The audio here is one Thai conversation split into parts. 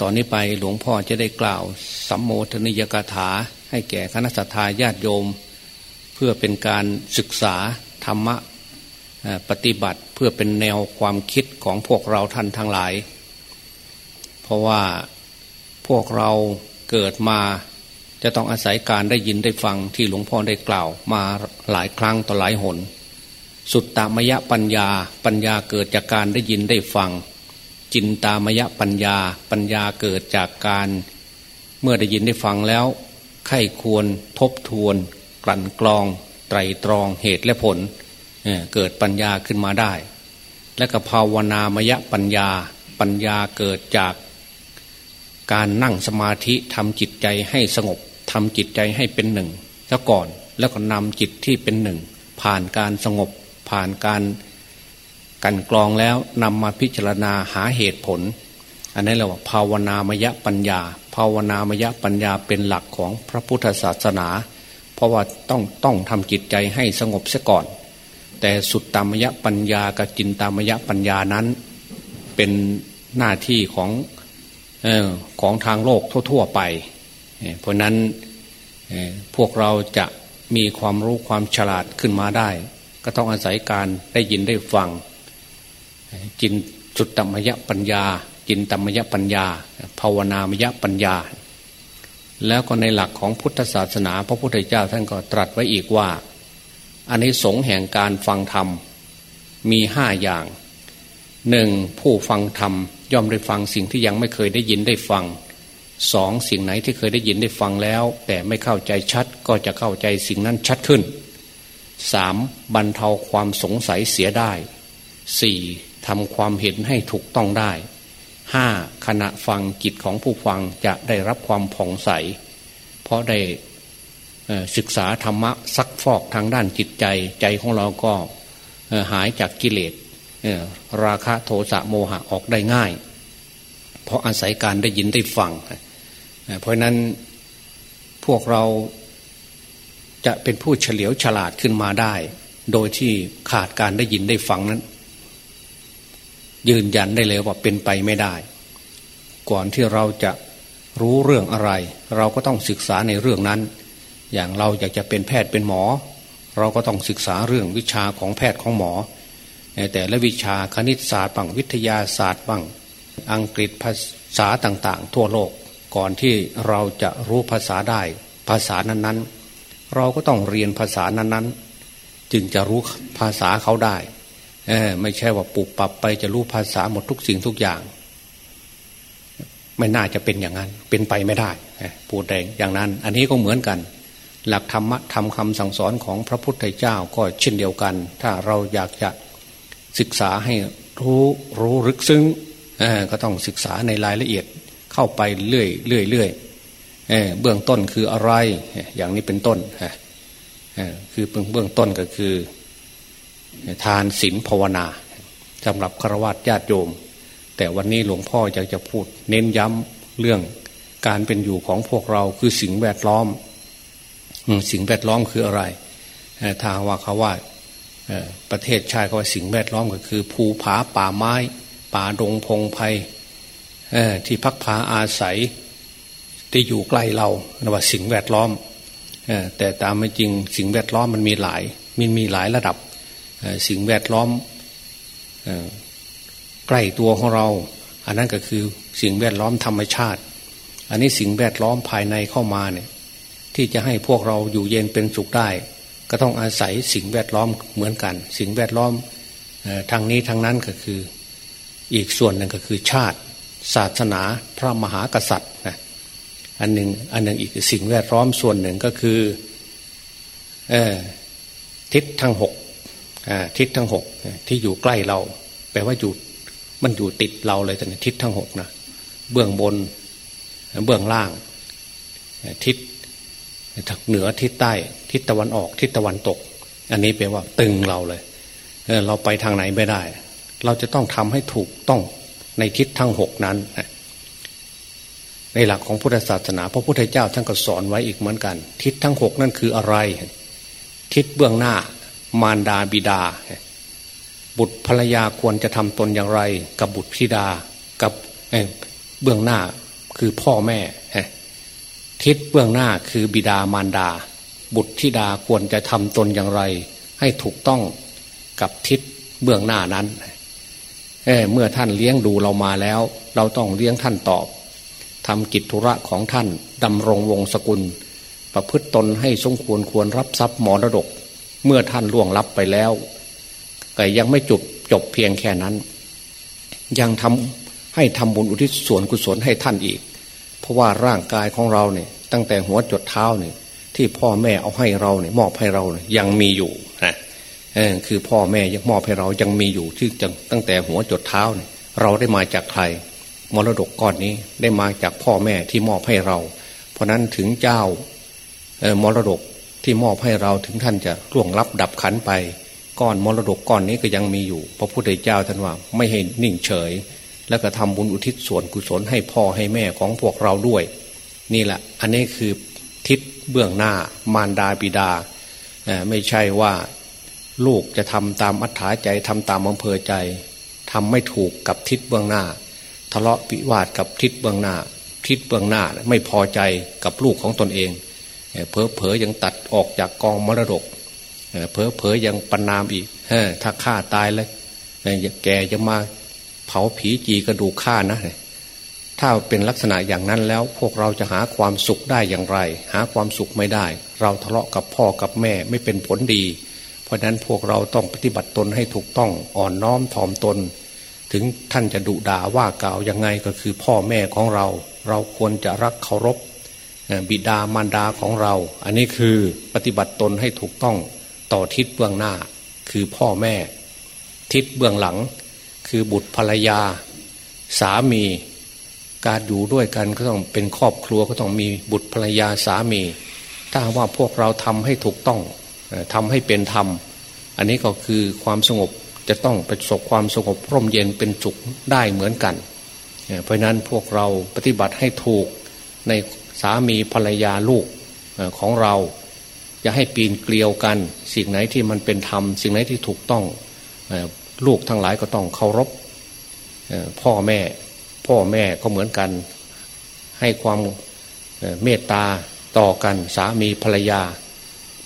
ตอนนี้ไปหลวงพ่อจะได้กล่าวสัมโมทนิยกถา ให้แก่คณะสัตยาญาติโยม เพื่อเป็นการศึกษาธรรมะปฏิบัติเพื่อเป็นแนวความคิดของพวกเราท่านทั้งหลาย เพราะว่าพวกเราเกิดมาจะต้องอาศัยการได้ยินได้ฟังที่หลวงพ่อได้กล่าวมาหลายครั้งต่อหลายหน สุดตามยะปัญญาปัญญาเกิดจากการได้ยินได้ฟัง จินตามยะปัญญา ปัญญาเกิดจากการ เมื่อได้ยินได้ฟังแล้วไข้ควรทบทวน กลั่นกรอง ไตรตรองเหตุและผลเเกิดปัญญาขึ้นมาได้ และก็ภาวนามยะปัญญา ปัญญาเกิดจากการนั่งสมาธิทำจิตใจให้สงบทำจิตใจให้เป็นหนึ่งซะก่อนแล้วก็นำจิตที่เป็นหนึ่ง ผ่านการสงบผ่านการ กันกรองแล้วนำมาพิจารณาหาเหตุผล อันนี้เราว่าภาวนามยปัญญา ภาวนามยปัญญาเป็นหลักของพระพุทธศาสนา เพราะว่าต้องต้องทำจิตใจให้สงบซะก่อน แต่สุดตามยปัญญากับจินตามยปัญญานั้น เป็นหน้าที่ของออของทางโลกทั่ว ๆ ไป เพราะนั้นพวกเราจะมีความรู้ความฉลาดขึ้นมาได้ ก็ต้องอาศัยการได้ยินได้ฟัง จินจุดตมยปัญญา จินตมยปัญญา ภาวนามยปัญญา แล้วก็ในหลักของพุทธศาสนา พระพุทธเจ้าท่านก็ตรัสไว้อีกว่าอันนี้สงแห่งการฟังธรรมมีห้าอย่างหนึ่งผู้ฟังธรรมย่อมได้ฟังสิ่งที่ยังไม่เคยได้ยินได้ฟังสองสิ่งไหนที่เคยได้ยินได้ฟังแล้ว แต่ไม่เข้าใจชัดก็จะเข้าใจสิ่งนั้นชัดขึ้นสามบรรเทาความสงสัยเสียได้สี่ ทำความเห็นให้ถูกต้องได้ห้าขณะฟังจิตของผู้ฟังจะได้รับความผ่องใส เพราะได้ศึกษาธรรมะซักฟอกทางด้านจิตใจใจของเราก็หายจากกิเลสราคะโทสะโมหะออกได้ง่าย เพราะอาศัยการได้ยินได้ฟัง เพราะนั้นพวกเราจะเป็นผู้เฉลียวฉลาดขึ้นมาได้ โดยที่ขาดการได้ยินได้ฟังนั้น ยืนยันได้เลยว่าเป็นไปไม่ได้ ก่อนที่เราจะรู้เรื่องอะไร เราก็ต้องศึกษาในเรื่องนั้น อย่างเราอยากจะเป็นแพทย์เป็นหมอ เราก็ต้องศึกษาเรื่องวิชาของแพทย์ของหมอ แต่และวิชาคณิตศาสตร์บ้างวิทยาศาสตร์บ้างอังกฤษภาษาต่างๆ ทั่วโลกก่อนที่เราจะรู้ภาษาได้ ภาษานั้นๆ เราก็ต้องเรียนภาษานั้นๆ จึงจะรู้ภาษาเขาได้ ไม่ใช่ว่าปลูกปรับไปจะรู้ภาษาหมดทุกสิ่งทุกอย่าง ไม่น่าจะเป็นอย่างนั้น เป็นไปไม่ได้พูดแดงอย่างนั้น อันนี้ก็เหมือนกัน หลักธรรมะทำคำสั่งสอนของพระพุทธเจ้าก็เช่นเดียวกัน ถ้าเราอยากจะศึกษาให้รู้รู้ลึกซึ้งก็ต้องศึกษาในรายละเอียดเข้าไปเรื่อยเรื่อยเรื่อยเบื้องต้นคืออะไรอย่างนี้เป็นต้นคือเบื้องต้นก็คือ ทานศีลภาวนาสำหรับฆราวาสญาติโยม แต่วันนี้หลวงพ่ออยากจะพูด เน้นย้ำเรื่องการเป็นอยู่ของพวกเราคือสิ่งแวดล้อม สิ่งแวดล้อมคืออะไรทางว่าเขาว่าประเทศชาติเขาว่าสิ่งแวดล้อมก็คือ ภูผาป่าไม้ ป่าดงพงไพที่พักพาอาศัยที่อยู่ใกล้เราเรียกว่าสิ่งแวดล้อมแต่ตามไม่จริงสิ่งแวดล้อมมันมีหลายมีมีหลายระดับ สิ่งแวดล้อมใกล้ตัวของเรา อันนั้นก็คือสิ่งแวดล้อมธรรมชาติ อันนี้สิ่งแวดล้อมภายในเข้ามาเนี่ยที่จะให้พวกเราอยู่เย็นเป็นสุขได้ ก็ต้องอาศัยสิ่งแวดล้อมเหมือนกัน สิ่งแวดล้อมทางนี้ทางนั้นก็คืออีกส่วนหนึ่งก็คือชาติ ศาสนาพระมหากษัตริย์นะอันหนึ่งอันหนึ่งอีกสิ่งแวดล้อมส่วนหนึ่งก็คืออทิศทั้งหก ทิศทั้งหกที่อยู่ใกล้เรา แปลว่าอยู่มันอยู่ติดเราเลยแต่ทิศทั้งหกนะเบื้องบน เบื้องล่าง ทิศเหนือทิศใต้ ทิศตะวันออก ทิศตะวันตก อันนี้แปลว่าตึงเราเลยเเราไปทางไหนไม่ได้ เราจะต้องทำให้ถูกต้องในทิศทั้งหกนั้นในหลักของพุทธศาสนาพระพุทธเจ้าท่านก็สอนไว้อีกเหมือนกัน ทิศทั้งหกนั่นคืออะไร ทิศเบื้องหน้า มารดาบิดา บุตรภรรยาควรจะทำตนอย่างไร กับบุตรธิดากับเบื้องหน้าคือพ่อแม่ ทิศเบื้องหน้าคือบิดามารดา บุตรธิดาควรจะทำตนอย่างไร ให้ถูกต้องกับทิศเบื้องหน้านั้นเเมื่อท่านเลี้ยงดูเรามาแล้ว เราต้องเลี้ยงท่านตอบทำกิจธุระของท่านดำรงวงศกุล ประพฤติตนให้สมควรควรรับทรัพย์มรดก เมื่อท่านล่วงลับไปแล้วแต่ยังไม่จบจบเพียงแค่นั้น ยังทำให้ทำบุญอุทิศส่วนกุศลให้ท่านอีก เพราะว่าร่างกายของเราเนี่ย ตั้งแต่หัวจดเท้าเนี่ยที่พ่อแม่เอาให้เราเนี่ยมอบให้เราเนี่ยยังมีอยู่นะเออคือพ่อแม่ยังมอบให้เรายังมีอยู่ที่ตั้งแต่หัวจดเท้าเนี่ยเราได้มาจากใครมรดกก้อนนี้ได้มาจากพ่อแม่ที่มอบให้เรา เพราะนั้นถึงเจ้ามรดก ที่มอบให้เราถึงท่านจะร่วงรับดับขันไป ก้อนมรดกก้อนนี้ก็ยังมีอยู่ พระพุทธเจ้าท่านว่าไม่ให้นิ่งเฉย แล้วก็ทำบุญอุทิศส่วนกุศลให้พ่อให้แม่ของพวกเราด้วย นี่แหละ อันนี้คือทิศเบื้องหน้ามารดาบิดา ไม่ใช่ว่าลูกจะทำตามอัธยาใจทำตามอำเภอใจทำไม่ถูกกับทิศเบื้องหน้า ทะเลาะวิวาทกับทิศเบื้องหน้า ทิศเบื้องหน้าไม่พอใจกับลูกของตนเอง เพอเพอยังตัดออกจากกองมรดกเพอเพอยังปนามอีกถ้าฆ่าตายแล้วแกจะมาเผาผีจีกระดูกฆ่านะถ้าเป็นลักษณะอย่างนั้นแล้วพวกเราจะหาความสุขได้อย่างไร หาความสุขไม่ได้ เราทะเลาะกับพ่อกับแม่ไม่เป็นผลดี เพราะนั้นพวกเราต้องปฏิบัติตนให้ถูกต้องอ่อนน้อมถ่อมตน ถึงท่านจะดุด่าว่ากล่าวยังไงก็คือพ่อแม่ของเรา เราควรจะรักเคารพ บิดามารดาของเรา อันนี้คือปฏิบัติตนให้ถูกต้องต่อทิศเบื้องหน้า คือพ่อแม่ ทิศเบื้องหลัง คือบุตรภรรยา สามี การอยู่ด้วยกันก็ต้องเป็นครอบครัวก็ต้องมีบุตรภรรยาสามี ถ้าว่าพวกเราทำให้ถูกต้องทำให้เป็นธรรม อันนี้ก็คือความสงบจะต้องประสบความสงบร่มเย็นเป็นสุขได้เหมือนกัน เพราะนั้นพวกเราปฏิบัติให้ถูกใน สามีภรรยาลูกของเราจะให้ปีนเกลียวกัน สิ่งไหนที่มันเป็นธรรม สิ่งไหนที่ถูกต้องลูกทั้งหลายก็ต้องเคารพพ่อแม่ พ่อแม่ก็เหมือนกัน ให้ความเมตตาต่อกันสามีภรรยา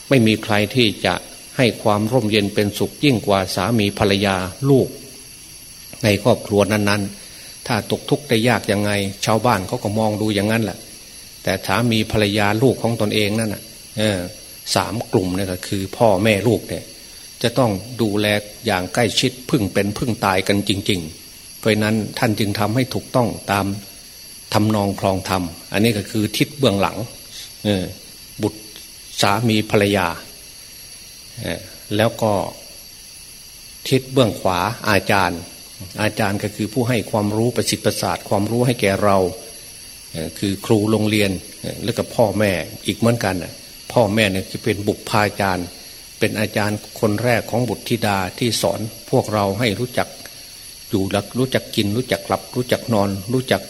ไม่มีใครที่จะให้ความร่มเย็นเป็นสุขยิ่งกว่าสามีภรรยาลูก ในครอบครัวนั้น ๆ ถ้าตกทุกข์ได้ยากยังไง ชาวบ้านเขาก็มองดูอย่างนั้นแหละ แต่สามีภรรยาลูกของตนเองนั่นน่ะสามกลุ่มเนี่ยก็คือพ่อแม่ลูกเนี่ย จะต้องดูแลอย่างใกล้ชิดพึ่งเป็นพึ่งตายกันจริง ๆ เพราะนั้นท่านจึงทำให้ถูกต้องตามทำนองคลองธรรม อันนี้ก็คือทิศเบื้องหลังบุตรสามีภรรยา แล้วก็ทิศเบื้องขวาอาจารย์ อาจารย์ก็คือผู้ให้ความรู้ประสิทธิ์ประสาทความรู้ให้แก่เรา คือครูโรงเรียนแล้วก็พ่อแม่อีกเหมือนกันพ่อแม่เนี่ยจะเป็นบุพาจารย์ เป็นอาจารย์คนแรกของบุตรธิดาที่สอนพวกเราให้รู้จักอยู่หลักรู้จักกิน รู้จักหลับ รู้จักนอน รู้จัก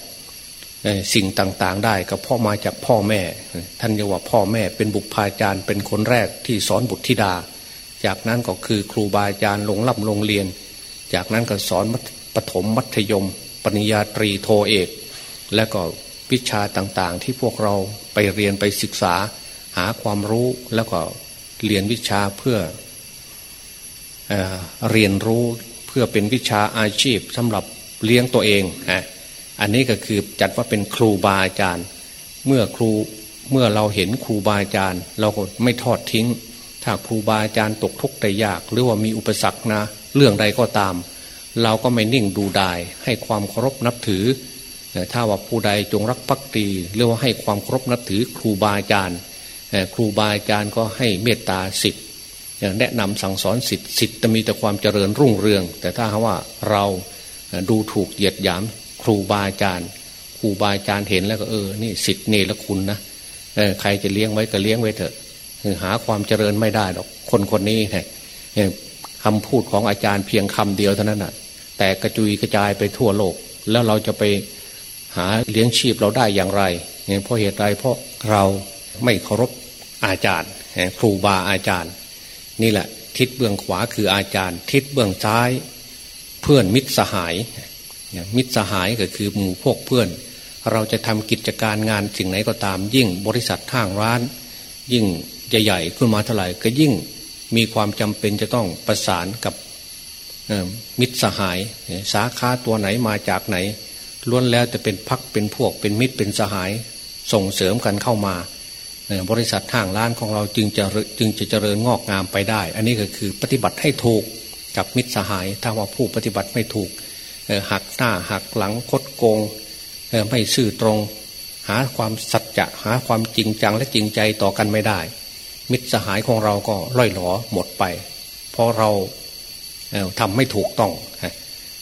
สิ่งต่างๆ ได้ก็พ่อมาจากพ่อแม่ ท่านเรียกว่าพ่อแม่เป็นบุพาจารย์ เป็นคนแรกที่สอนบุตรธิดา จากนั้นก็คือครูบาอาจารย์ลงล่ำลงเรียน จากนั้นก็สอนปฐมมัธยม ปริญญาตรีโทเอก และก็ วิชาต่างๆ ที่พวกเราไปเรียนไปศึกษาหาความรู้แล้วก็เรียนวิชาเพื่อเอเรียนรู้เพื่อเป็นวิชาอาชีพสำหรับเลี้ยงตัวเองฮะอันนี้ก็คือจัดว่าเป็นครูบาอาจารย์ เมื่อครูเมื่อเราเห็นครูบาอาจารย์ เราก็ไม่ทอดทิ้ง ถ้าครูบาอาจารย์ตกทุกข์ได้ยาก หรือว่ามีอุปสรรคนะ เรื่องใดก็ตาม เราก็ไม่นิ่งดูดายให้ความเคารพนับถือ ถ้าว่าผู้ใดจงรักภักดีหรือว่าให้ความเคารพนับถือครูบาอาจารย์ครูบาอาจารย์ก็ให้เมตตาสิทธิ์แนะนำสั่งสอนสิทธิ์สิทธิ์จะมีแต่ความเจริญรุ่งเรือง แต่ถ้าว่าเราดูถูกเหยียดหยามครูบาอาจารย์ครูบาอาจารย์เห็นแล้วก็เออนี่สิทธิ์เนรคุณนะใครจะเลี้ยงไว้ก็เลี้ยงไว้เถอะหาความเจริญไม่ได้หรอกคนคนนี้เนี่ยคำพูดของอาจารย์เพียงคำเดียวเท่านั้นนะแต่กระจุยกระจายไปทั่วโลก แล้วเราจะไป หาเลี้ยงชีพเราได้อย่างไรเนี่ยเพราะเหตุใดเพราะเราไม่เคารพอาจารย์ ครูบาอาจารย์ นี่แหละ ทิศเบื้องขวาคืออาจารย์ ทิศเบื้องซ้าย เพื่อนมิตรสหายมิตรสหายก็คือหมู่พวกเพื่อน เราจะทำกิจการงานสิ่งไหนก็ตาม ยิ่งบริษัทห้างร้าน ยิ่งใหญ่ๆขึ้นมาเท่าไหร่ก็ยิ่งมีความจำเป็นจะต้องประสานกับมิตรสหาย สาขาตัวไหนมาจากไหน ล้วนแล้วจะเป็นพักเป็นพวกเป็นมิตรเป็นสหายส่งเสริมกันเข้ามาบริษัทห้างร้านของเราจึงจะจึงจะเจริญงอกงามไปได้ อันนี้ก็คือปฏิบัติให้ถูกกับมิตรสหาย ถ้าว่าผู้ปฏิบัติไม่ถูกหักหน้าหักหลังคดโกงไม่ซื่อตรง หาความสัจจะหาความจริงจังและจริงใจต่อกันไม่ได้ มิตรสหายของเราก็ล่อยหลอหมดไป เพราะเราทำไม่ถูกต้อง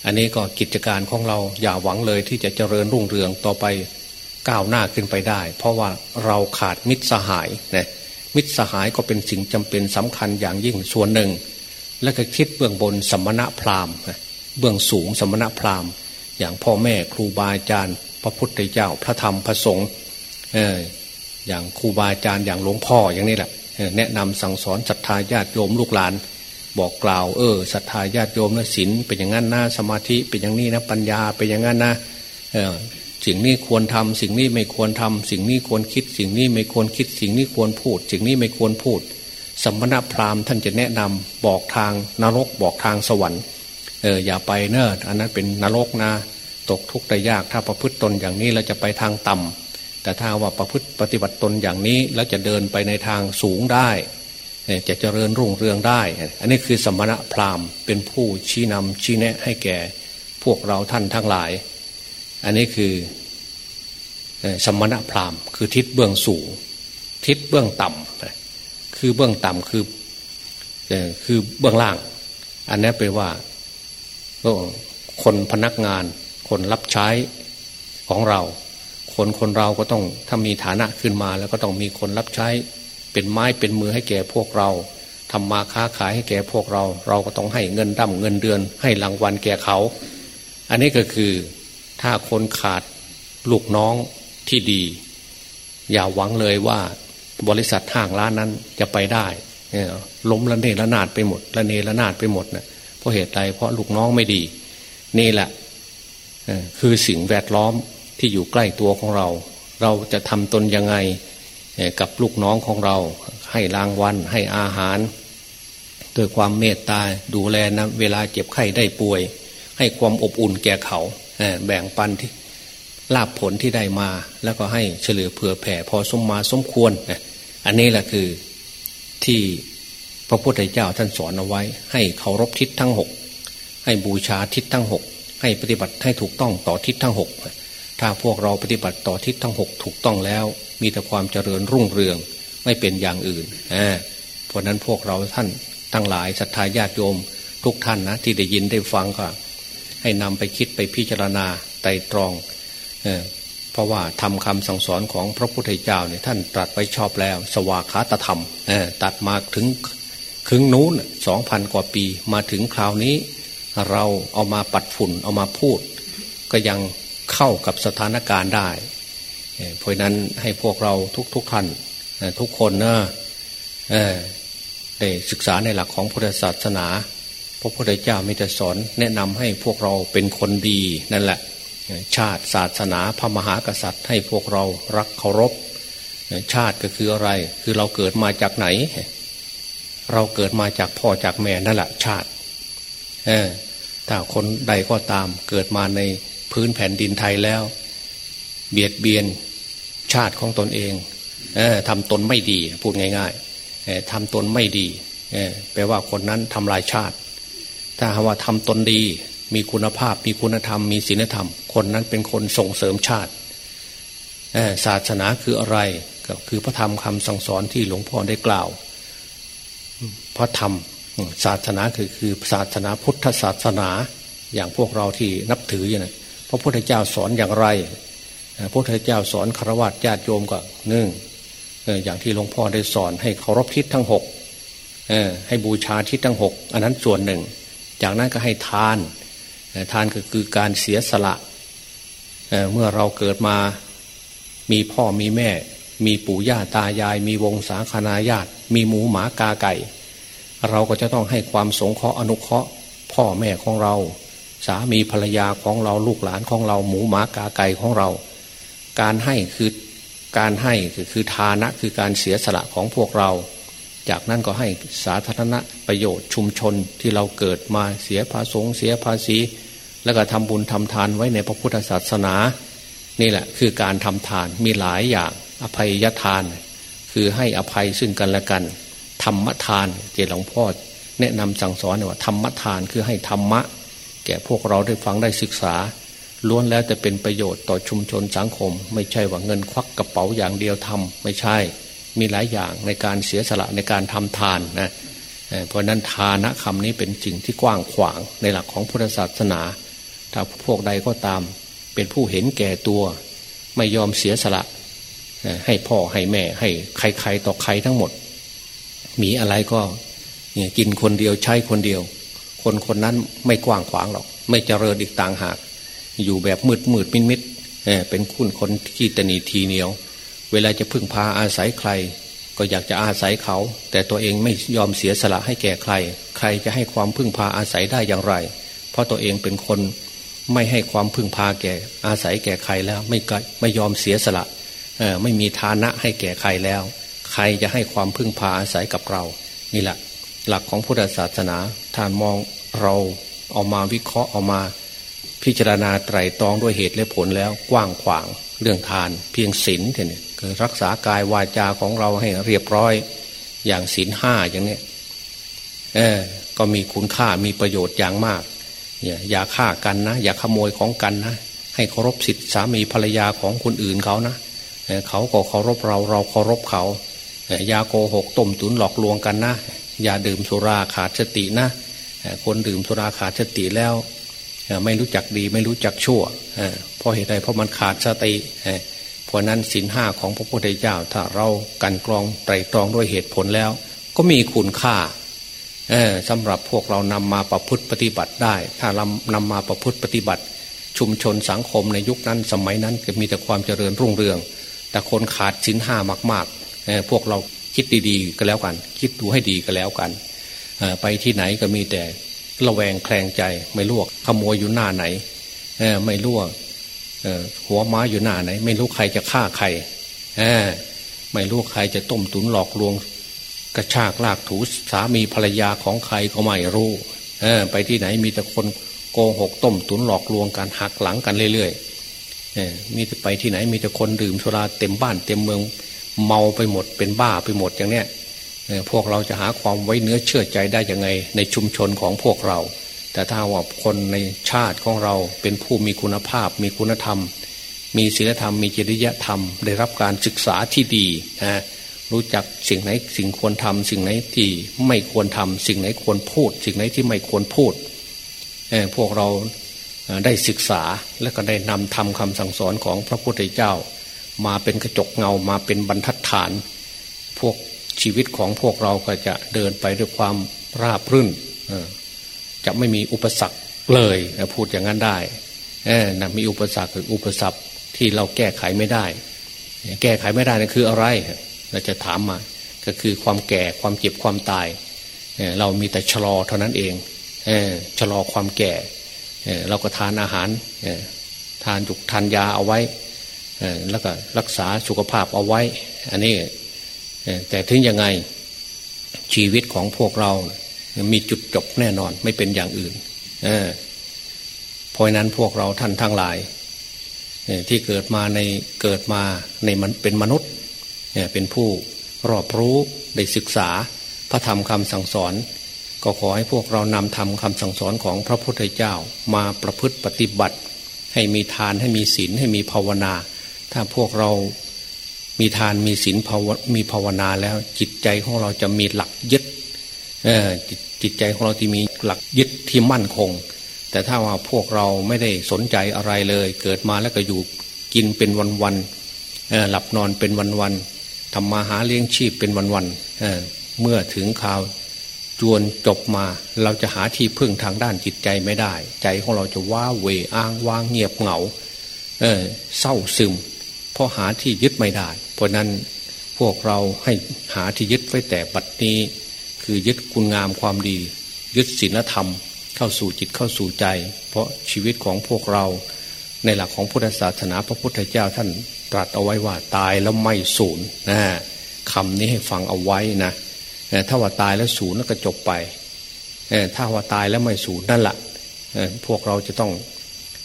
อันนี้ก็กิจการของเราอย่าหวังเลยที่จะเจริญรุ่งเรืองต่อไปก้าวหน้าขึ้นไปได้ เพราะว่าเราขาดมิตรสหายนะมิตรสหายก็เป็นสิ่งจำเป็นสำคัญอย่างยิ่งส่วนหนึ่ง และก็คิดเบื้องบนสมณะพราหมณ์เบื้องสูงสมณะพราหมณ์ อย่างพ่อแม่ครูบาอาจารย์ พระพุทธเจ้าพระธรรมพระสงฆ์อย่างครูบาอาจารย์อย่างหลวงพ่ออย่างนี้แหละแนะนำสั่งสอนศรัทธาญาติโยมลูกหลาน บอกกล่าวเออศรัทธาญาติโยมนะศีลเป็นอย่างนั้นนะสมาธิเป็นอย่างนี้นะปัญญาเป็นอย่างนั้นนะสิ่งนี้ควรทำสิ่งนี้ไม่ควรทำสิ่งนี้ควรคิด สิ่งนี้ไม่ควรคิด สิ่งนี้ควรพูด สิ่งนี้ไม่ควรพูด สมณพราหมณ์ท่านจะแนะนำบอกทางนรกบอกทางสวรรค์เอออย่าไปเนอะอันนั้นเป็นนรกนะตกทุกข์ได้ยากถ้าประพฤติตนอย่างนี้เราจะไปทางต่ำแต่ถ้าว่าประพฤติปฏิบัติตนอย่างนี้แล้วจะเดินไปในทางสูงได้ จะเจริญรุ่งเรืองได้ อันนี้คือสมณะพราหมณ์เป็นผู้ชี้นำชี้แนะให้แก่พวกเราท่านทั้งหลาย อันนี้คือสมณะพราหมณ์ คือทิศเบื้องสูง ทิศเบื้องต่ำคือเบื้องต่ำคือคือเบื้องล่าง อันนี้แปลว่าคนพนักงาน คนรับใช้ของเรา คนคนเราก็ต้องถ้ามีฐานะขึ้นมาแล้วก็ต้องมีคนรับใช้ เป็นไม้เป็นมือให้แก่พวกเราทำมาค้าขายให้แก่พวกเรา เราก็ต้องให้เงินดั้มเงินเดือน ให้รางวัลแก่เขา อันนี้ก็คือถ้าคนขาดลูกน้องที่ดี อย่าหวังเลยว่าบริษัทห้างร้านนั้นจะไปได้ล้มละเนระนาดไปหมดละเนระนาดไปหมดนะเพราะเหตุใดเพราะลูกน้องไม่ดี นี่แหละคือสิ่งแวดล้อมที่อยู่ใกล้ตัวของเรา เราจะทำตนยังไง กับลูกน้องของเรา ให้รางวัลให้อาหารด้วยความเมตตาดูแลนะเวลาเจ็บไข้ได้ป่วย ให้ความอบอุ่นแก่เขาแบ่งปันที่ลาบผลที่ได้มา แล้วก็ให้เฉลือเผื่อแผ่พอสมมาสมควรอันนี้แหละคือที่พระพุทธเจ้าท่านสอนเอาไว้ ให้เคารพทิศทั้งหกให้บูชาทิศทั้งหกให้ปฏิบัติให้ถูกต้องต่อทิศทั้งหก ถ้าพวกเราปฏิบัติต่อทิศทั้งหกถูกต้องแล้ว มีแต่ความเจริญรุ่งเรืองไม่เป็นอย่างอื่นเพราะนั้นพวกเราท่านทั้งหลายศรัทธาญาติโยม ทุกท่านนะที่ได้ยินได้ฟังก็ ให้นำไปคิดไปพิจารณาไตรตรองเเพราะว่าทำคำสั่งสอนของพระพุทธเจ้าเนี่ยท่านตรัสไว้ชอบแล้ว สวากขาตธรรมตัดมาถึงครึ่งนู้นสองพันกว่าปีมาถึงคราวนี้ เราเอามาปัดฝุ่นเอามาพูด ก็ยัง เข้ากับสถานการณ์ได้ เพราะนั้นให้พวกเราทุกๆทท่านทุกคนนะได้ศึกษาในหลักของพุทธศาสนาพระพุทธเจ้ามีแต่สอนแนะนำให้พวกเราเป็นคนดีนั่นแหละ ชาติศาสนาพระมหากษัตริย์ให้พวกเรารักเคารพ ชาติก็คืออะไร คือเราเกิดมาจากไหน เราเกิดมาจากพ่อจากแม่นั่นแหละชาติถ้าคนใดก็ตามเกิดมาใน พื้นแผ่นดินไทยแล้ว เบียดเบียนชาติของตนเองเอทำตนไม่ดีพูดง่ายๆทำตนไม่ดีแปลว่าคนนั้นทำลายชาติ ถ้าหากว่าทำตนดี มีคุณภาพ มีคุณธรรม มีศีลธรรม คนนั้นเป็นคนส่งเสริมชาติศาสนาคืออะไรก็คือพระธรรมคำสั่งสอนที่หลวงพ่อได้กล่าว พระธรรมศาสนาคือคือศาสนาพุทธศาสนา อย่างพวกเราที่นับถืออย่างนี้ ระพุทธเจ้าสอนอย่างไรพระพุทธเจ้าสอนคารวะญาติโยมก็หนึ่งอย่างที่หลวงพ่อได้สอนให้เคารพทิศทั้งหกให้บูชาทิศทั้งหกอันนั้นส่วนหนึ่ง จากนั้นก็ให้ทานทานก็คือการเสียสละเมื่อเราเกิดมามีพ่อมีแม่ มีปู่ย่าตายาย มีวงศาคณาญาติ มีหมูหมากาไก่ เราก็จะต้องให้ความสงเคราะห์อนุเคราะห์ พ่อแม่ของเรา สามีภรรยาของเราลูกหลานของเราหมูหมากาไก่ของเรา การให้คือการให้คือคือทานะคือการเสียสละของพวกเรา จากนั้นก็ให้สาธารณประโยชน์ชุมชนที่เราเกิดมาเสียภาษงเสียภาษี แล้วก็ทำบุญทำทานไว้ในพระพุทธศาสนา นี่แหละคือการทำทานมีหลายอย่างอภัยยทาน คือให้อภัยซึ่งกันและกัน ธรรมทานเจหลวงพ่อแนะนำสั่งสอนว่าธรรมทานคือให้ธรรมะ แก่พวกเราได้ฟังได้ศึกษา ล้วนแล้วจะเป็นประโยชน์ต่อชุมชนสังคม ไม่ใช่ว่าเงินควักกระเป๋าอย่างเดียวทำไม่ใช่ มีหลายอย่างในการเสียสละในการทำทานนะเพราะนั้นทานะคำนี้เป็นสิ่งที่กว้างขวางในหลักของพุทธศาสนา ถ้าพวกใดก็ตาม เป็นผู้เห็นแก่ตัว ไม่ยอมเสียสละ ให้พ่อให้แม่ให้ใครๆต่อใครทั้งหมด มีอะไรก็กินคนเดียวใช้คนเดียว คนคนนั้นไม่กว้างขวางหรอก ไม่เจริญอีกต่างหาก อยู่แบบมืดมืดมิดมิดเป็นคุณคนที่ตนีทีเหนียว เวลาจะพึ่งพาอาศัยใคร ก็อยากจะอาศัยเขา แต่ตัวเองไม่ยอมเสียสละให้แก่ใคร ใครจะให้ความพึ่งพาอาศัยได้อย่างไร เพราะตัวเองเป็นคนไม่ให้ความพึ่งพาแก่อาศัยแก่ใครแล้วไม่ไม่ยอมเสียสละไม่มีฐานะให้แก่ใครแล้ว ใครจะให้ความพึ่งพาอาศัยกับเรา นี่แหละ หลักของพุทธศาสนาท่านมอง เราเอามาวิเคราะห์เอามา พิจารณาไตรตรองด้วยเหตุและผลแล้วกว้างขวางเรื่องทานเพียงศีลเนี่ยคือรักษากายวาจาของเราให้เรียบร้อยอย่างศีลห้าอย่างนี้เออก็มีคุณค่ามีประโยชน์อย่างมากอย่าอย่าฆ่ากันนะ อย่าขโมยของกันนะ ให้เคารพสิทธิสามีภรรยาของคนอื่นเขานะเขาก็เคารพเราเราเคารพเขาอย่าโกหกต้มตุนหลอกลวงกันนะ อย่าดื่มสุราขาดสตินะ คนดื่มสุราขาดสติแล้วไม่รู้จักดีไม่รู้จักชั่วเพราะเหตุใดเพราะมันขาดสติเพราะนั้นสินห้าของพระพุทธเจ้า ถ้าเรากันกรองไตรตรองด้วยเหตุผลแล้ว ก็มีคุณค่าสำหรับพวกเรานำมาประพฤติปฏิบัติได้ ถ้าเรานำมาประพฤติปฏิบัติ ชุมชนสังคมในยุคนั้นสมัยนั้นก็มีแต่ความเจริญรุ่งเรือง แต่คนขาดสินห้ามาก ๆ พวกเราคิดดีๆก็แล้วกัน คิดดูให้ดีก็แล้วกัน ไปที่ไหนก็มีแต่ระแวงแคลงใจ ไม่รู้ขโมยอยู่หน้าไหนไม่รู้หัวม้าอยู่หน้าไหน ไม่รู้ใครจะฆ่าใครไม่รู้ใครจะต้มตุนหลอกลวง กระชากลากถูสามีภรรยาของใครก็ไม่รู้ไปที่ไหนมีแต่คนโกหกต้มตุนหลอกลวงกันหักหลังกันเรื่อยๆมีแต่ไปที่ไหนมีแต่คนดื่มสุราเต็มบ้านเต็มเมืองเมาไปหมดเป็นบ้าไปหมดอย่างเนี้ย พวกเราจะหาความไว้เนื้อเชื่อใจได้ยังไงในชุมชนของพวกเรา แต่ถ้าว่าคนในชาติของเราเป็นผู้มีคุณภาพ มีคุณธรรม มีศีลธรรม มีจริยธรรม ได้รับการศึกษาที่ดีนะรู้จักสิ่งไหนสิ่งควรทำสิ่งไหนที่ไม่ควรทำสิ่งไหนควรพูด สิ่งไหนที่ไม่ควรพูดพวกเราได้ศึกษาและก็ได้นำทำคำสั่งสอนของพระพุทธเจ้า มาเป็นกระจกเงามาเป็นบรรทัดฐาน พวก ชีวิตของพวกเราก็จะเดินไปด้วยความราบรื่นจะไม่มีอุปสรรคเลยพูดอย่างนั้นได้นะมีอุปสรรคหรืออุปสรรคที่เราแก้ไขไม่ได้ แก้ไขไม่ได้นั่นคืออะไรเราจะถามมา ก็คือความแก่ความเจ็บความตาย เรามีแต่ชะลอเท่านั้นเองชะลอความแก่ เราก็ทานอาหาร ทานจุกทานยาเอาไว้ แล้วก็รักษาสุขภาพเอาไว้ อันนี้ แต่ถึงยังไงชีวิตของพวกเรา มีจุดจบแน่นอนไม่เป็นอย่างอื่นเพราะนั้นพวกเราท่านทั้งหลายที่เกิดมาในเกิดมาในมันเป็นมนุษย์เป็นผู้รอบรู้ได้ศึกษา พระธรรมคำสั่งสอน ก็ขอให้พวกเรานำธรรมคำสั่งสอนของพระพุทธเจ้ามาประพฤติปฏิบัติ ให้มีทานให้มีศีลให้มีภาวนา ถ้าพวกเรา มีทานมีศีลมีภาวนาแล้ว จิตใจของเราจะมีหลักยึดจิตใจของเราที่มีหลักยึดที่มั่นคง แต่ถ้าว่าพวกเราไม่ได้สนใจอะไรเลย เกิดมาแล้วก็อยู่กินเป็นวันๆหลับนอนเป็นวันๆทำมาหาเลี้ยงชีพเป็นวันๆเเมื่อถึงข่าวจวนจบมาเราจะหาที่พึ่งทางด้านจิตใจไม่ได้ ใจของเราจะว้าเวอ้างว้างเงียบเหงาเเศร้าซึม เพราะหาที่ยึดไม่ได้ เพราะนั้นพวกเราให้หาที่ยึดไว้แต่บัดนี้ คือยึดคุณงามความดี ยึดศีลธรรม เข้าสู่จิตเข้าสู่ใจ เพราะชีวิตของพวกเรา ในหลักของพุทธศาสนาพระพุทธเจ้าท่านตรัสเอาไว้ว่าตายแล้วไม่สูญนะคำนี้ให้ฟังเอาไว้นะถ้าว่าตายแล้วสูญแล้วก็จบไปถ้าว่าตายแล้วไม่สูญนั่นแหละพวกเราจะต้อง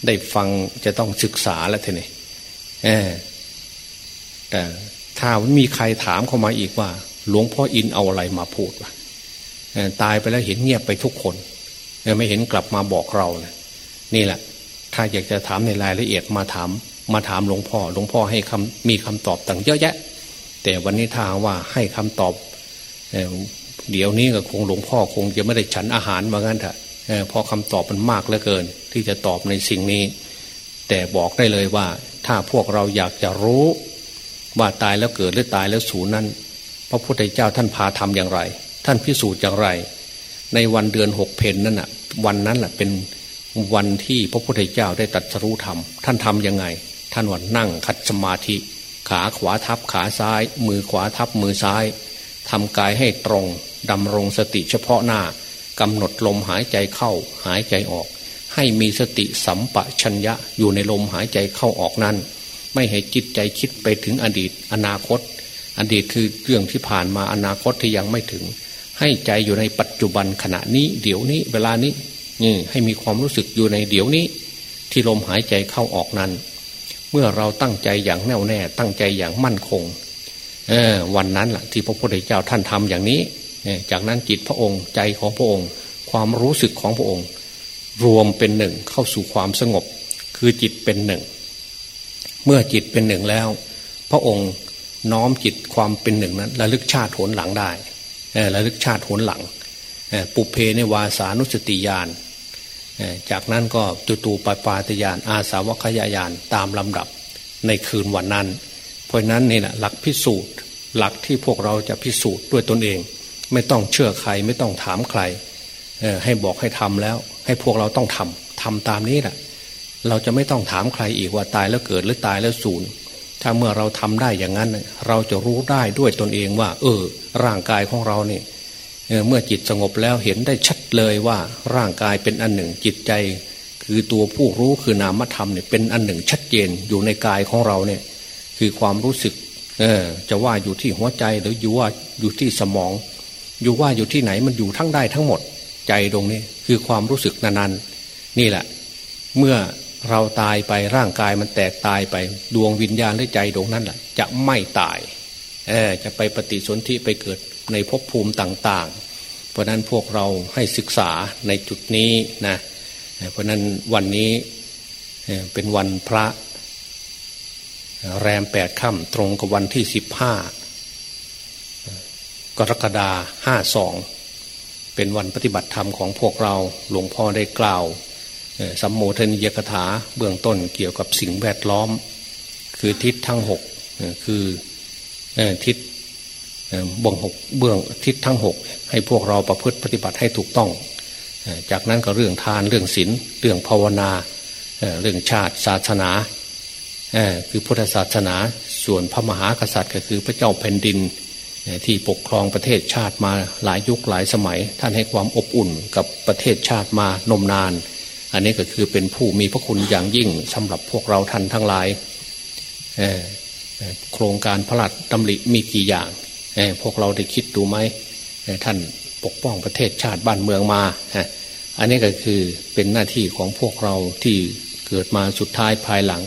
ได้ฟังจะต้องศึกษาแล้วทีนี้ ถ้ามีใครถามเข้ามาอีกว่า หลวงพ่ออินเอาอะไรมาพูดวะตายไปแล้วเห็นเงียบไปทุกคนไม่เห็นกลับมาบอกเรานะนี่แหละ ถ้าอยากจะถามในรายละเอียดมาถาม มาถามหลวงพ่อ หลวงพ่อให้คำมีคำตอบต่างเยอะแยะ แต่วันนี้ถ้าว่าให้คำตอบเดี๋ยวนี้ก็คงหลวงพ่อคงจะไม่ได้ฉันอาหารมางั้นเถอะเพราะคำตอบมันมากเหลือเกิน ที่จะตอบในสิ่งนี้ แต่บอกได้เลยว่า ถ้าพวกเราอยากจะรู้ ว่าตายแล้วเกิดหรือตายแล้วสูญนั้น พระพุทธเจ้าท่านพาทำอย่างไร ท่านพิสูจน์อย่างไร ในวันเดือนหกเพนนั่นอะ วันนั้นแหละเป็นวันที่พระพุทธเจ้าได้ตรัสรู้ธรรม ท่านทํำยังไง ท่านวันนั่งคัดสมาธิ ขาขวาทับขาซ้าย มือขวาทับมือซ้ายทำกายให้ตรงดำรงสติเฉพาะหน้ากำหนดลมหายใจเข้าหายใจออก ให้มีสติสัมปชัญญะอยู่ในลมหายใจเข้าออกนั้น ไม่ให้จิตใจคิดไปถึงอดีต อนาคต อดีตคือเรื่องที่ผ่านมาอนาคตที่ยังไม่ถึง ให้ใจอยู่ในปัจจุบันขณะนี้ เดี๋ยวนี้ เวลานี้นี่ให้มีความรู้สึกอยู่ในเดี๋ยวนี้ ที่ลมหายใจเข้าออกนั้น เมื่อเราตั้งใจอย่างแน่วแน่ ตั้งใจอย่างมั่นคงเออวันนั้นแหละที่พระพุทธเจ้าท่านทำอย่างนี้ จากนั้นจิตพระองค์ใจของพระองค์ ความรู้สึกของพระองค์ รวมเป็นหนึ่งเข้าสู่ความสงบ คือจิตเป็นหนึ่ง เมื่อจิตเป็นหนึ่งแล้ว พระองค์น้อมจิตความเป็นหนึ่งนั้นระลึกชาติโหนหลังได้ระลึกชาติโหนหลัง ปุเพในวาสานุสติญาณจากนั้นก็ตุตูปปาตยานอาสาวคยายานตามลำดับในคืนวันนั้น เพราะนั้นนี่แหละหลักพิสูจน์ หลักที่พวกเราจะพิสูจน์ด้วยตนเอง ไม่ต้องเชื่อใครไม่ต้องถามใครให้บอกให้ทำแล้ว ให้พวกเราต้องทำทำตามนี้แหละ เราจะไม่ต้องถามใครอีกว่าตายแล้วเกิดหรือตายแล้วสูญถ้าเมื่อเราทำได้อย่างนั้น เราจะรู้ได้ด้วยตนเองว่า เออ ร่างกายของเราเนี่ยเมื่อจิตสงบแล้วเห็นได้ชัดเลยว่าร่างกายเป็นอันหนึ่งจิตใจ คือตัวผู้รู้คือนามธรรมเนี่ยเป็นอันหนึ่งชัดเจนอยู่ในกายของเราเนี่ย คือความรู้สึก เออ จะว่าอยู่ที่หัวใจหรืออยู่ว่าอยู่ที่สมอง อยู่ว่าอยู่ที่ไหนมันอยู่ทั้งได้ทั้งหมด ใจตรงนี้คือความรู้สึกนานๆนี่แหละ เมื่อ เราตายไปร่างกายมันแตกตายไปดวงวิญญาณและใจดวงนั้นแหละจะไม่ตายเออจะไปปฏิสนธิไปเกิดในภพภูมิต่าง ๆ เพราะนั้นพวกเราให้ศึกษาในจุดนี้นะเพราะนั้นวันนี้เป็นวันพระ แรมแปดค่ำตรงกับวันที่สิบห้ากรกฎาห้าสองเป็นวันปฏิบัติธรรมของพวกเราหลวงพ่อได้กล่าว สัมโมทนิยกถาเบื้องต้นเกี่ยวกับสิ่งแวดล้อม คือทิศทั้งหกคือทิศเบื้องหกเบื้องทิศทั้งหกให้พวกเราประพฤติปฏิบัติให้ถูกต้อง จากนั้นก็เรื่องทานเรื่องศีลเรื่องภาวนาเรื่องชาติศาสนาคือพุทธศาสนาส่วนพระมหากษัตริย์ก็คือพระเจ้าแผ่นดินที่ปกครองประเทศชาติมาหลายยุคหลายสมัย ท่านให้ความอบอุ่นกับประเทศชาติมานมนาน อันนี้ก็คือเป็นผู้มีพระคุณอย่างยิ่งสำหรับพวกเราท่านทั้งหลายโครงการพระราชดำริมีกี่อย่าง พวกเราได้คิดดูไหมท่านปกป้องประเทศชาติบ้านเมืองมา อันนี้ก็คือเป็นหน้าที่ของพวกเราที่เกิดมาสุดท้ายภายหลัง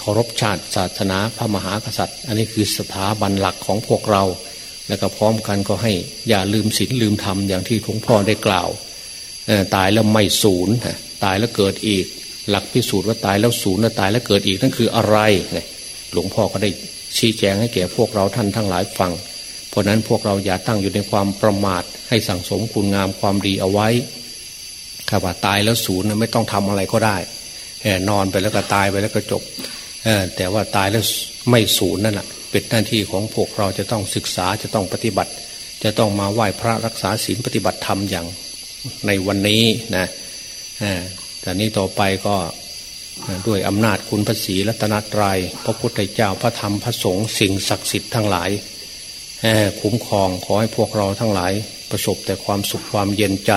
เคารพชาติศาสนาพระมหากษัตริย์ อันนี้คือสถาบันหลักของพวกเรา แล้วก็พร้อมกันก็ให้อย่าลืมศีลลืมธรรมอย่างที่หลวงพ่อได้กล่าวตายแล้วไม่สูญ ตายแล้วเกิดอีก หลักพิสูจน์ว่าตายแล้วสูญแล้วตายแล้วเกิดอีกนั่นคืออะไรหลวงพ่อก็ได้ชี้แจงให้แก่พวกเราท่านทั้งหลายฟัง เพราะนั้นพวกเราอย่าตั้งอยู่ในความประมาทให้สั่งสมคุณงามความดีเอาไว้ข้าว่าตายแล้วสูญไม่ต้องทำอะไรก็ได้นอนไปแล้วก็ตายไปแล้วก็จบแต่ว่าตายแล้วไม่สูญนั่นแหละเป็นหน้าที่ของพวกเราจะต้องศึกษาจะต้องปฏิบัติ จะต้องมาไหว้พระรักษาศีลปฏิบัติธรรมอย่างในวันนี้นะ แต่นี้ต่อไปก็ด้วยอำนาจคุณพระศรีรัตนตรยัยพระพุทธเจ้าพระธรรมพระสงฆ์สิ่งศักดิ์สิทธิ์ทั้งหลายคุ้มครองขอให้พวกเราทั้งหลายประสบแต่ความสุขความเย็นใจ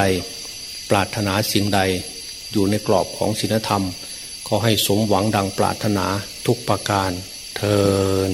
ปรารถนาสิ่งใด อยู่ในกรอบของศีลธรรม ขอให้สมหวังดังปรารถนาทุกประการเทิน